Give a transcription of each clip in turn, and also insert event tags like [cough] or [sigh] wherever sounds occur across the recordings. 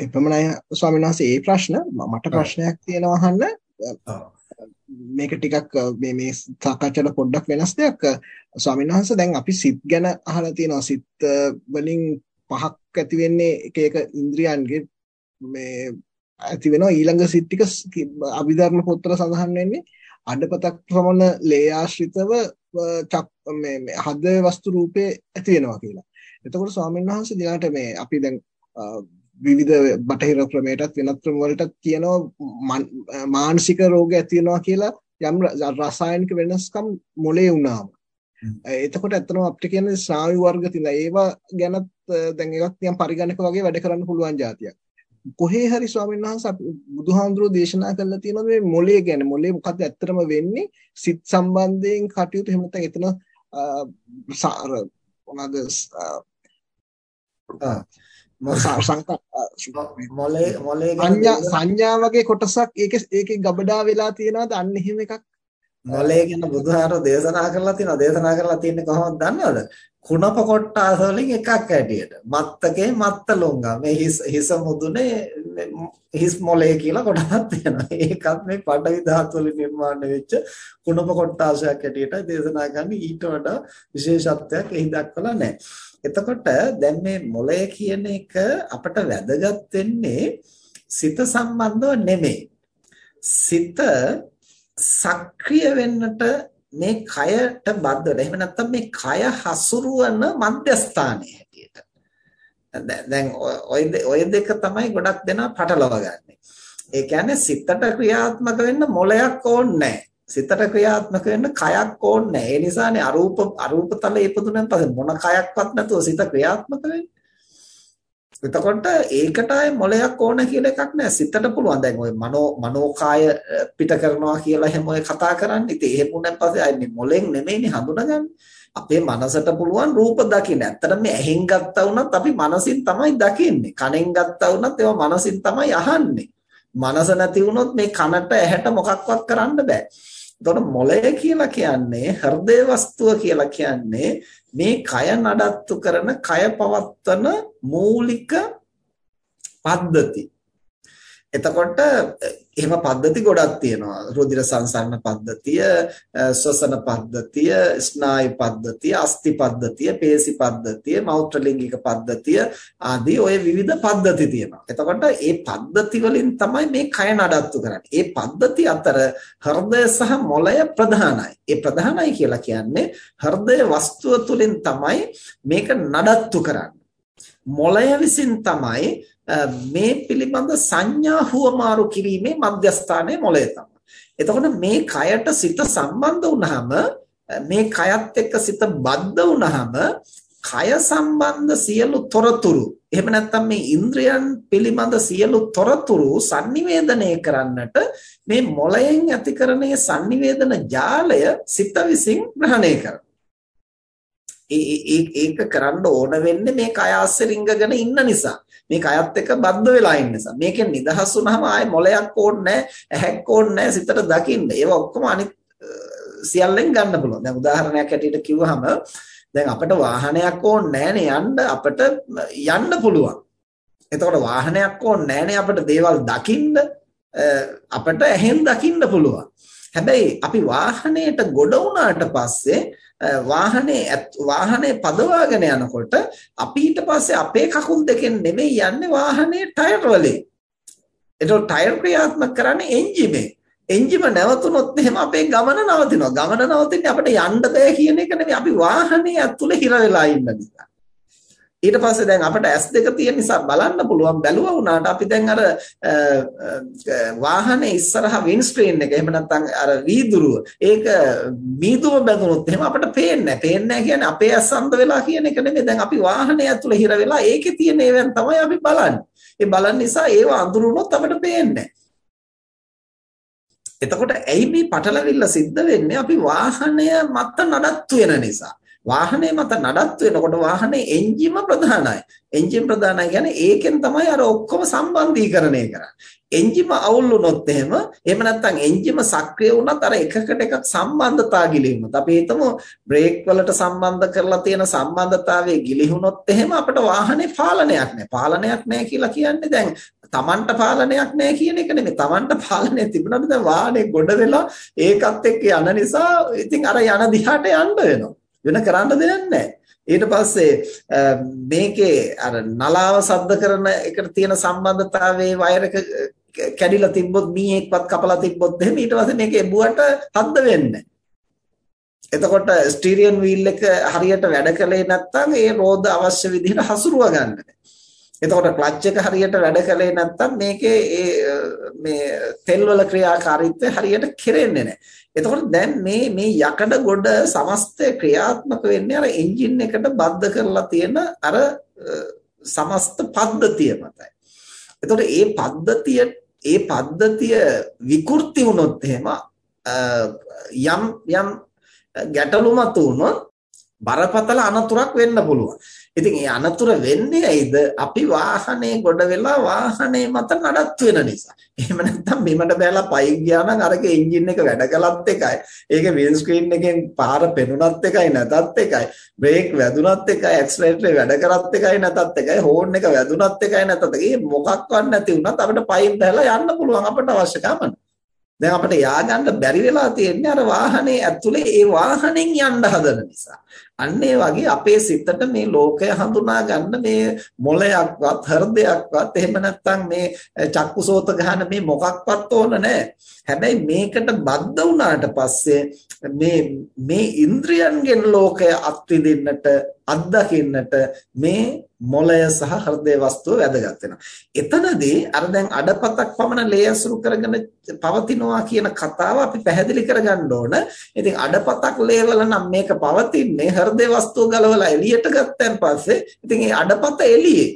එපමණයි ස්වාමීන් වහන්සේ මේ ප්‍රශ්න මට ප්‍රශ්නයක් තියෙනවා අහන්න. මේක ටිකක් මේ මේ සාකච්ඡාවට පොඩ්ඩක් වෙනස් දෙයක්. ස්වාමීන් වහන්සේ දැන් අපි සිත් ගැන අහලා තියෙනවා. සිත් වලින් පහක් ඇති වෙන්නේ එක එක ඉන්ද්‍රියන්ගේ මේ ඇති වෙනවා. ඊළඟ සිත් ටික අභිධර්ම පොත්වල සඳහන් වෙන්නේ අඩපතක් ප්‍රමණ ලේ ආශ්‍රිතව මේ හද වස්තු රූපේ ඇති වෙනවා කියලා. එතකොට ස්වාමීන් වහන්සේ දිනකට මේ අපි දැන් විවිධ බටහිර ක්‍රමයටත් වෙනත් ක්‍රම වලට කියනවා මානසික රෝග ඇති වෙනවා කියලා යම් රසායනික වෙනස්කම් මොලේ වුණාම. එතකොට ඇත්තටම අපිට කියන්නේ ස්නායු වර්ග තියෙනවා. ඒවා ගැනත් දැන් එකක් නිකන් පරිගණක වගේ වැඩ කරන්න පුළුවන් જાතියක්. කොහේ හරි ස්වාමීන් වහන්සේ බුදුහාඳුරෝ දේශනා කරලා තියෙනවා මේ මොලේ ගැන. මොලේ මොකද්ද ඇත්තටම වෙන්නේ? සිත් සම්බන්ධයෙන් කටයුතු එහෙම නැත්නම් එතන මොනවාද [laughs] මොලේ මොලේ සංඥා සංඥා වගේ කොටසක් ඒකේ ඒකේ ගබඩා වෙලා තියෙනවද? අන්න එහෙම එකක්. මොලේ ගැන බුදුහාරෝ දේශනා කරලා තියෙනවා. දේශනා කරලා තියෙන්නේ කොහොමද දන්නවද? කුණප කොට්ටාස වලින් එකක් ඇටියට. මත්තකේ මත්ත ලොංගා. මේ හිස් හිස මුදුනේ හිස් මොලේ කියලා කොටසක් තියෙනවා ඒකත් මේ පඩවි ධාතු වලින් නිර්මාණය වෙච්ච කුණප කොට්ටාසයක් ඇටියට දේශනා කරන්නේ ඊට වඩා විශේෂත්වයක් එහි දක්වලා නැහැ එතකොට දැන් මේ මොළය කියන එක අපට වැදගත් වෙන්නේ සිත සම්බන්ධව නෙමෙයි. සිත සක්‍රිය වෙන්නට මේ කයට බද්ධ වෙලා. එහෙම නැත්නම් මේ කය හසුරුවන මධ්‍යස්ථානයේ හැටියට. දැන් ඔය ඔය දෙක තමයි ගොඩක් දෙනා පටලවා ගන්නෙ. ඒ කියන්නේ සිතට ක්‍රියාත්මක වෙන්න මොළයක් ඕනේ නැහැ. සිතට ක්‍රියාත්මක වෙන්න කයක් ඕනේ ඒ නිසානේ අරූප අරූප තලයේ ඉපදුනන් පස්සේ මොන කයක්වත් නැතුව සිත ක්‍රියාත්මක වෙන්නේ. එතකොට ඒකට ආයේ මොලයක් ඕන කියලා එකක් නැහැ. සිතට පුළුවන්. දැන් ওই මනෝ මනෝකාය පිට කරනවා කියලා එහෙම ඔය කතා කරන්නේ. ඉතින් එහෙම උනන් පස්සේ ආයේ මොලෙන් නෙමෙයිනේ හඳුනගන්නේ. අපේ මනසට පුළුවන් රූප දකින්න. ඇත්තට මේ ඇහෙන් ගත්තා වුණත් අපි මනසින් තමයි දකින්නේ. කනෙන් ගත්තා වුණත් ඒවා මනසින් තමයි අහන්නේ. මනස නැති වුණොත් මේ කනට ඇහැට මොකක්වත් කරන්න බෑ. එතකොට මොළය කියලා කියන්නේ හෘදේ වස්තුව කියලා කියන්නේ මේ කය නඩත්තු කරන කය පවත්වන මූලික පද්ධති. එතකොට එහෙම පද්ධති ගොඩක් තියෙනවා. රුධිර සංසරණ පද්ධතිය, ශ්වසන පද්ධතිය, ස්නායු පද්ධතිය, අස්ථි පද්ධතිය, පේශි පද්ධතිය, මෞත්‍රලිංගික පද්ධතිය ආදී ඔය විවිධ පද්ධති තියෙනවා. එතකොට මේ පද්ධති වලින් තමයි මේ කය නඩත්තු කරන්නේ. මේ පද්ධති අතර හෘදය සහ මොළය ප්‍රධානයි. ඒ ප්‍රධානයි කියලා කියන්නේ හෘදය වස්තුව තුලින් තමයි මේක නඩත්තු කරන්නේ. මොළය විසින් තමයි මේ පිළිබඳ සංඥා හුවමාරු කිරීමේ මධ්‍යස්ථානයේ මොළය තමයි. එතකොට මේ කයට සිත සම්බන්ධ වුනහම මේ කයත් එක්ක සිත බද්ධ වුනහම කය සම්බන්ධ සියලු තොරතුරු එහෙම නැත්නම් මේ ඉන්ද්‍රයන් පිළිබඳ සියලු තොරතුරු sannivedanaya කරන්නට මේ මොළයෙන් ඇති කරන sannivedana ජාලය සිත විසින් ග්‍රහණය කරනවා. ඒක කරන්න ඕන වෙන්නේ මේ කය ආස්සේ රිංගගෙන ඉන්න නිසා. මේ කයත් එක්ක බද්ධ වෙලා ඉන්න නිසා. මේකෙන් නිදහස් වුනහම ආයේ මොලයක් ඕනේ ඇහැක් ඕනේ සිතට දකින්න. ඒවා ඔක්කොම අනිත් සියල්ලෙන් ගන්න පුළුවන්. දැන් උදාහරණයක් ඇටියට කිව්වහම දැන් අපිට වාහනයක් ඕනේ යන්න අපිට යන්න පුළුවන්. එතකොට වාහනයක් ඕනේ නැහැනේ අපිට දේවල් දකින්න අපිට ඇහෙන් දකින්න පුළුවන්. හැබැයි අපි වාහනයට ගොඩ වුණාට පස්සේ වාහනේ වාහනේ පදවාගෙන යනකොට අපි ඊට පස්සේ අපේ කකුල් දෙකෙන් නෙමෙයි යන්නේ වාහනේ ටයර් වලින්. ඒතකොට ටයර් ක්‍රියාත්මක කරන්නේ එන්ජිමේ. එන්ජිම නැවතුනොත් එහෙම අපේ ගමන නවතිනවා. ගමන නවතින්නේ අපිට යන්න බෑ කියන එක නෙමෙයි අපි වාහනේ ඇතුලේ හිර වෙලා ඉන්න නිසා. ඊට පස්සේ දැන් අපිට S2 තියෙන නිසා බලන්න පුළුවන් බැලුවා වුණාට අපි දැන් අර වාහනේ ඉස්සරහා වින් ස්ක්‍රීන් එක එහෙම නැත්නම් අර වීදුරුව ඒක මීදුම බැඳුනොත් එහෙම අපිට පේන්නේ නැහැ. පේන්නේ නැහැ කියන්නේ අපේ ඇස් අන්ධ වෙලා කියන එක නෙමෙයි. දැන් අපි වාහනේ ඇතුලේ හිර වෙලා ඒකේ තියෙන ඒවෙන් තමයි අපි බලන්නේ. ඒ බලන නිසා ඒව අඳුරුනොත් අපිට පේන්නේ එතකොට ඇයි මේ පටලවිල්ල සිද්ධ වෙන්නේ අපි වාහනය මත නඩත්තු වෙන නිසා වාහනේ මත නඩත්තු වෙනකොට වාහනේ එන්ජිම ප්‍රධානයි. එන්ජින් ප්‍රධානයි කියන්නේ ඒකෙන් තමයි අර ඔක්කොම සම්බන්ධීකරණය කරන්නේ. එන්ජිම අවුල් වුණොත් එහෙම එහෙම නැත්නම් එන්ජිම සක්‍රිය වුණත් අර එකකට එකක් සම්බන්ධතා ගිලිහුනොත් අපි හිතමු බ්‍රේක් වලට සම්බන්ධ කරලා තියෙන සම්බන්ධතාවයේ ගිලිහුනොත් එහෙම අපිට වාහනේ පාලනයක් නැහැ. පාලනයක් නැහැ කියලා කියන්නේ දැන් තමන්ට පාලනයක් නැහැ කියන එක නෙමෙයි. තමන්ට පාලනය තිබුණාට දැන් වාහනේ ගොඩ වෙලා ඒකත් එක්ක යන නිසා ඉතින් අර යන දිහාට යන්න වෙනවා. වෙන කරන්න දෙයක් නැහැ. ඊට පස්සේ මේකේ අර නලාව සද්ද කරන එකට තියෙන සම්බන්ධතාවයේ වයර් එක කැඩිලා තිබ්බොත් මීයක්වත් කපලා තිබ්බොත් එහෙම ඊට පස්සේ මේක එබුවට හද්ද වෙන්නේ එතකොට ස්ටීරියන් වීල් එක හරියට වැඩ කළේ නැත්නම් ඒ රෝද අවශ්‍ය විදිහට හසුරුව ගන්න එතකොට ක්ලච් එක හරියට වැඩ කළේ නැත්නම් මේකේ ඒ මේ තෙල් වල ක්‍රියාකාරීත්වය හරියට කෙරෙන්නේ නැහැ. එතකොට දැන් මේ මේ යකඩ ගොඩ සමස්තය ක්‍රියාත්මක වෙන්නේ අර එන්ජින් එකට බද්ධ කරලා තියෙන අර සමස්ත පද්ධතිය මතයි. එතකොට මේ පද්ධතිය ඒ පද්ධතිය විකෘති වුණොත් එහෙම යම් යම් ගැටලු මත වුණොත් බරපතල අනතුරක් වෙන්න පුළුවන්. ඉතින් ඒ අනතුර වෙන්නේ ඇයිද? අපි වාහනේ ගොඩ වෙලා වාහනේ මත නඩත්තු වෙන නිසා. එහෙම නැත්නම් බිමට බැලලා පයින් ගියා නම් අරක එන්ජින් එක වැඩ කළත් එකයි. ඒකේ වීල් ස්ක්‍රීන් එකෙන් පාර පෙනුනත් එකයි නැතත් එකයි. බ්‍රේක් වැදුනත් එකයි, ඇක්සලරේටර් වැඩ කරත් එකයි නැතත් එකයි, හෝන් එක වැදුනත් එකයි නැතත් එකයි. මොකක්වත් නැති වුණත් අපිට පයින් බැලලා යන්න පුළුවන් අපට අවශ්‍ය කමන. දැන් අපිට යාගන්න බැරි වෙලා තියෙන්නේ අර වාහනේ ඇතුලේ ඒ වාහනෙන් යන්න හදන නිසා. අන්න ඒ වගේ අපේ සිතට මේ ලෝකය හඳුනා ගන්න මේ මොළයක්වත් හෘදයක්වත් එහෙම නැත්නම් මේ චක්කුසෝත ගහන මේ මොකක්වත් ඕන නැහැ. හැබැයි මේකට බද්ධ වුණාට පස්සේ මේ මේ ඉන්ද්‍රියන්ගෙන් ලෝකය අත්විඳින්නට අත්දකින්නට මේ මොළය සහ හෘදය වස්තුව වැදගත් වෙනවා. එතනදී අර දැන් අඩපතක් පමණ ලේ අසුරු කරගෙන පවතිනවා කියන කතාව අපි පැහැදිලි කරගන්න ඕන. ඉතින් අඩපතක් ලේවල නම් මේක පවතින්නේ හෘදේ වස්තුව ගලවලා එළියට ගත්තන් පස්සේ ඉතින් ඒ අඩපත එළියේ.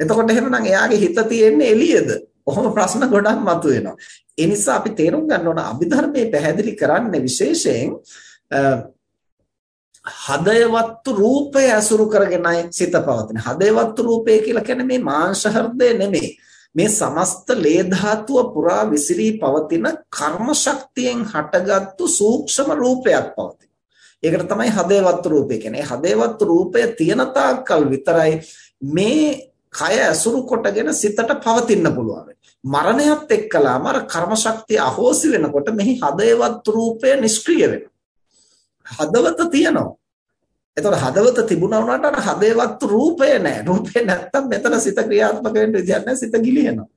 එතකොට එහෙනම් එයාගේ හිත තියෙන්නේ එළියේද? කොහොම ප්‍රශ්න ගොඩක් මතුවෙනවා. ඒ නිසා අපි තේරුම් ගන්න ඕන අභිධර්මයේ පැහැදිලි කරන්නේ විශේෂයෙන් හදයවත්තු රූපය අසුරු කරගෙනයි සිත පවතින. හදයවත්තු රූපය කියලා කියන්නේ මේ මාංශ හෘදය නෙමෙයි. මේ සමස්ත ලේ ධාතුව පුරා විසිරී පවතින කර්ම ශක්තියෙන් හටගත්තු සූක්ෂම රූපයක් පවතින. ඒකට තමයි හදේවත් රූපය කියන්නේ. හදේවත් රූපය තියෙන තාක්කල් විතරයි මේ කය ඇසුරු කොටගෙන සිතට පවතින්න පුළුවන්. මරණයත් එක්කලාම අර කර්ම ශක්තිය අහෝසි වෙනකොට මෙහි හදේවත් රූපය නිෂ්ක්‍රිය වෙනවා. හදවත තියෙනවා. එතකොට හදවත තිබුණා වුණාට අර හදේවත් රූපය නැහැ. රූපේ නැත්තම් මෙතන සිත ක්‍රියාත්මක වෙන්න විදියක් නැහැ. සිත ගිලිහෙනවා.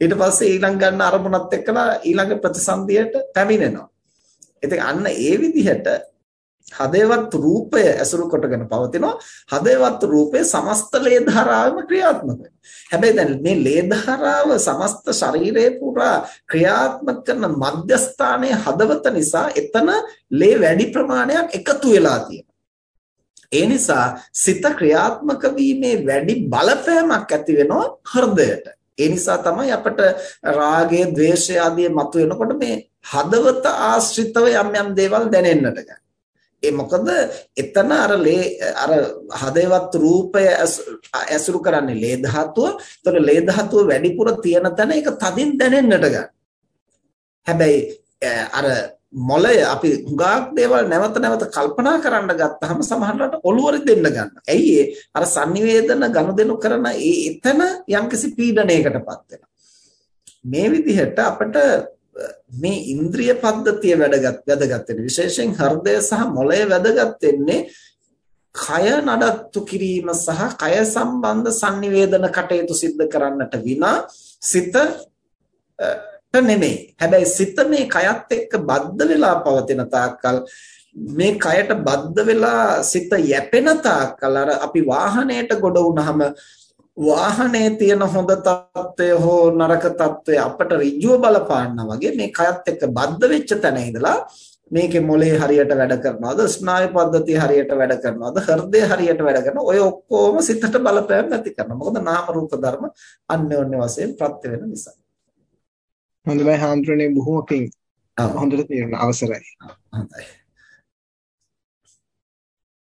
ඊට පස්සේ ඊළඟ ගන්න අරමුණත් එක්කලා ඊළඟ ප්‍රතිසන්දියට පැමිණෙනවා. ඉතින් අන්න ඒ විදිහට හදේවත් රූපය ඇසුරු කොටගෙන පවතිනවා. හදේවත් රූපය සමස්ත ලේ ධාරාවෙම ක්‍රියාත්මක හැබැයි දැන් මේ ලේ ධාරාව සමස්ත ශරීරය පුරා ක්‍රියාත්මක කරන මධ්‍යස්ථානයේ හදවත නිසා එතන ලේ වැඩි ප්‍රමාණයක් එකතු වෙලා ඒ නිසා සිත ක්‍රියාත්මක වීමේ වැඩි බලපෑමක් ඇති වෙනවා හෘදයට. ඒ නිසා තමයි අපට රාගය, ద్వේෂය ආදී මතුවෙනකොට මේ හදවත ආශ්‍රිතව යම් යම් දේවල් දැනෙන්නට ගන්න. ඒ මොකද එතන අර ලේ අර හදේවත් රූපය ඇසුරු කරන්නේ ලේ ධාතුව. ඒතකොට ලේ ධාතුව වැඩිපුර තියෙන තැන ඒක තදින් දැනෙන්නට ගන්න. හැබැයි අර මොළය අපි හුඟක් දේවල් නැවත නැවත කල්පනා කරන්න ගත්තාම සමහරවිට ඔළුවරි දෙන්න ගන්න. ඇයි අර sannivedana ගනුදෙනු කරන ඒ එතන යම්කිසි පීඩණයකටපත් වෙනවා. මේ විදිහට අපිට මේ ඉන්ද්‍රිය පද්ධතිය වැඩගත් වැදගත් වෙන විශේෂයෙන් හෘදය සහ මොළය වැදගත් වෙන්නේ කය නඩත්තු කිරීම සහ කය සම්බන්ධ sannivedana කටයුතු සිද්ධ කරන්නට විනා සිත නෙමෙයි. හැබැයි සිත මේ කයත් එක්ක බද්ධ වෙලා පවතින තාක්කල් මේ කයට බද්ධ වෙලා සිත යැපෙන තාක්කල් අර අපි වාහනයට ගොඩ වුණාම වාහනේ තියෙන හොඳ తত্ত্বය හෝ නරක తত্ত্বය අපට ඍජුව බලපාන්නා වගේ මේ කයත් එක්ක බද්ධ වෙච්ච තැන ඉඳලා මේකේ මොලේ හරියට වැඩ කරනවද? ස්නායු පද්ධතිය හරියට වැඩ කරනවද? හෘදය හරියට වැඩ කරනවද ඔය ඔක්කොම සිතට බලපෑම් නැති කරනවා. මොකද නාම රූප ධර්ම අන්‍යෝන්‍ය වශයෙන් ප්‍රත්‍ය වෙන නිසා. හොඳයි. හාමුදුරනේ බොහොම පිං. හොඳට තේරෙන අවසරයි. හොඳයි.